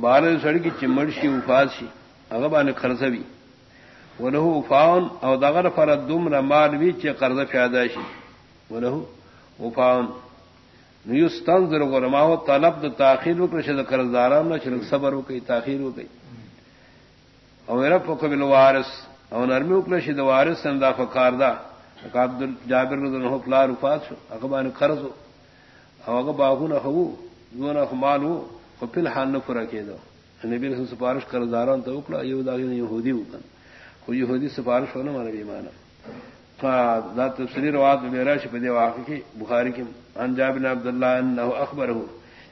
بار سڑ کی چمڑ شی افاظ شی اغبان خرسوی ولہو افاون او دغر فر دم رمال وی چ قرض فیادا شی ولہو افاون نیستنظر غرماو، طلب د تاخیر وکړه چې د قرضدارانو نه، چې صبر وکړي تاخیر وکړي او رب قبل وارث او نرمی وکړه چې د وارث سندا فکار دا عبد جابر رضی الله عنه فلار وفات شو، هغه باندې قرض او هغه باغونه هو دونه مال وو. خو په حال نه پورا کېدو نبی رسول سفارش قرضداران ته وکړه، یو دا يهودي وکړ خو يهودي سفارش ونه مانه ایمانه. فذا تفسير روایت میں راش په دی واقع کی بخاری کی ان جابر بن عبد الله انه اخبره،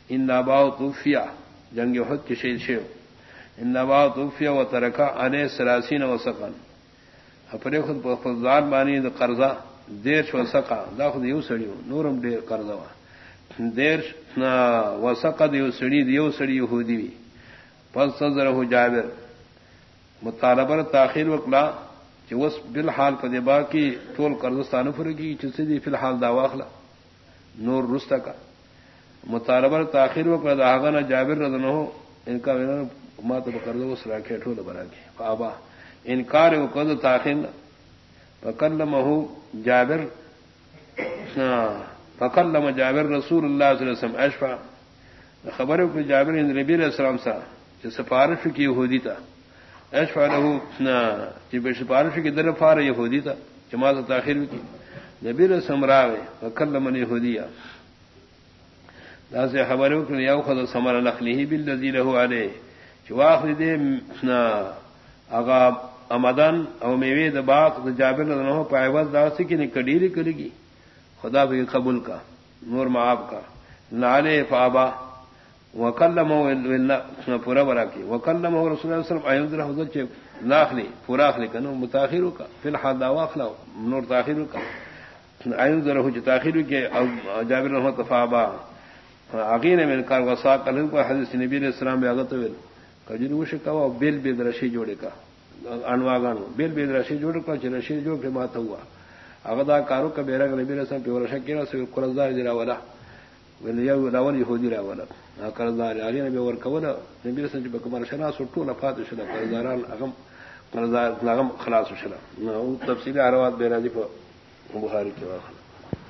ان ابا توفیا جنگ احد کے شہید شیو ان ابا توفیا و وترک علی 30 وسقا اپنے خود فضان بانی قرضہ دیر شو سقا دا خود یو سړیو نورم ډیر قرضہ وا دیر وسقا دیو سړی دیو سړی يهودي وی. پس صدره جابر. مطالبه تاخير وکړه چې وس بل حال په دی باقی ټول قرضستانه فرګي چې سدي فل حال دا واخله نور رستا کا. مطالبه تاخير وکړه دا هغه نه جابر رضی الله ان کا ما ته قرض وس راکې ټول براکې فابا انکار وکړه تاخير فکلمه جابر فکلم جابر رسول الله صلی الله علیه وسلم اشفع خبر وکړه جابر نبی رسول الله صلی الله سفارش کی يهودي ته اشفع له چې به سفارش کی در فار يهودي ته جماعت تاخير کی. نبی رسول الله وکلم اليهوديه دا سے خبر وکړه یو خدای سمر نخله بالذي له عليه چې واخل دې اغا امدن او میوه د باغ د جابر نه په عوض دا څه کې نه کډيري کړيږي خدا به قبول کا، نور معاف کا۔ نالے فابا وکلم پورا برا کی۔ وکلم رسول اللہ صلی اللہ علیہ وسلم حضرت ناخلی، پورا اخلی کنو متاخر کا۔ فی الحال دا واخلا نور تاخیر کا۔ عین ذرہ چ تاخیر کے جابر رحمۃ فابا۔ اگین میں انکار وسا کل کو حدیث نبی علیہ السلام بیاغت ویل کجن وش کا بیل بیل رشی جوڑے کا، انواغانو، بیل بیل رشی جوڑ کا رشی جوڑ کے بات ہوا۔ اغدا کارو کا بیرا نبی علیہ پیور شکیرا سے قرضدار دی راولا ول یو راول یہودی راولا قرضدار علی نبی ور کولا نبی رسول الله بکمر شنا سټو لفات شلا قرضداران اغم قرضدار اغم خلاص شلا نو تفصیل اروات بیرا دی په بخاری کې واخ